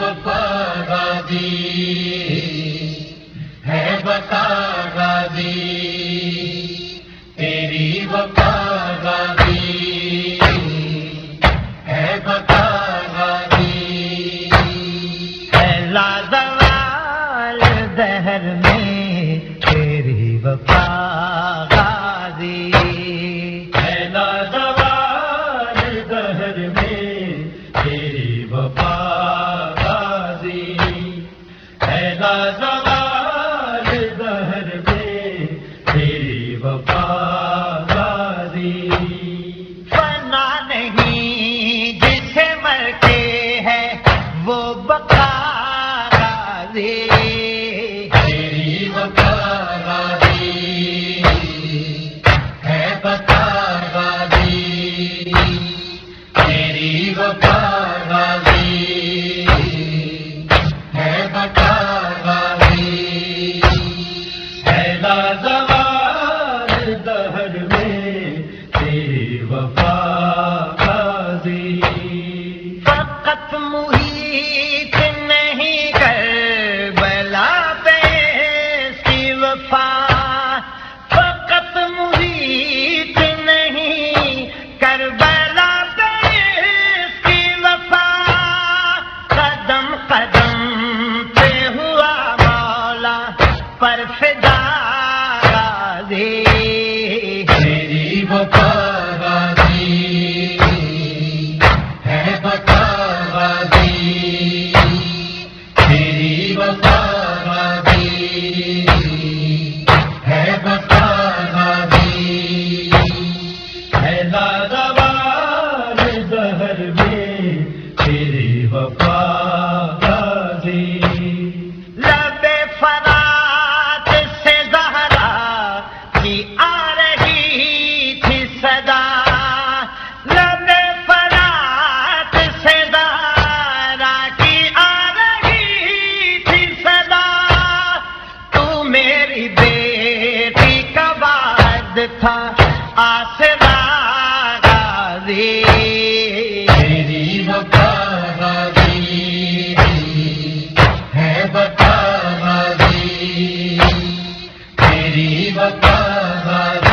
وفاداری ہے بتا کو پیارا فرات سے زہرا کی آ رہی تھی صدا۔ فرات سے زہرا کی آ رہی تھی صدا۔ تو میری بیٹی کا بعد تھا آسرا بابا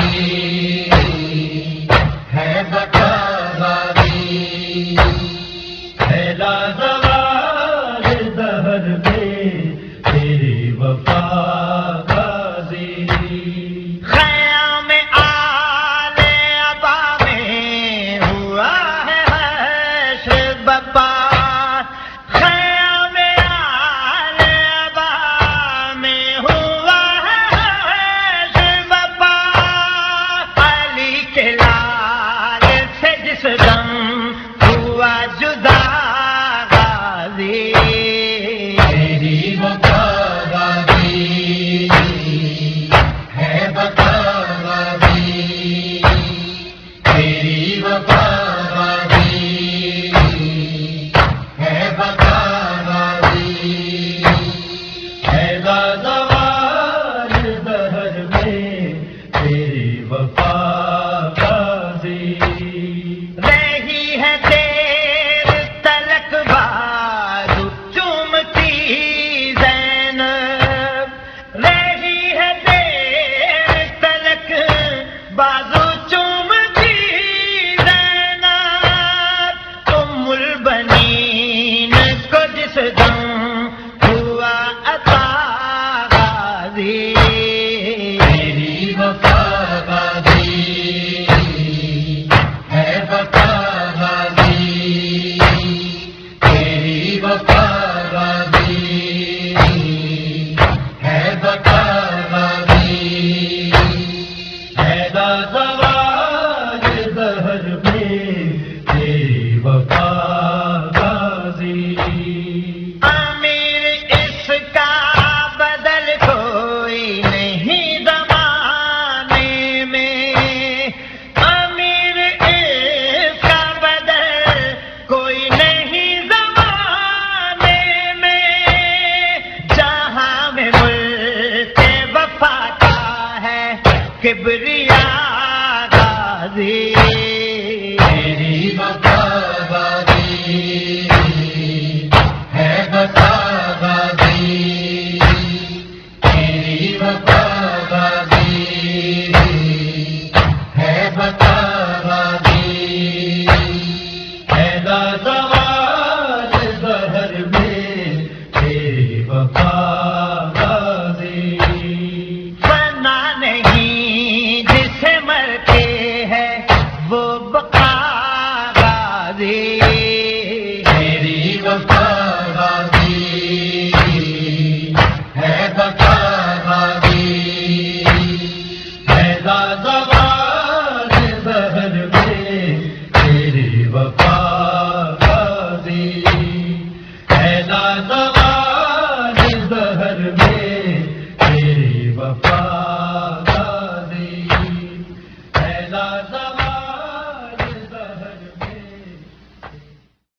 کبریا غازی وہ بقا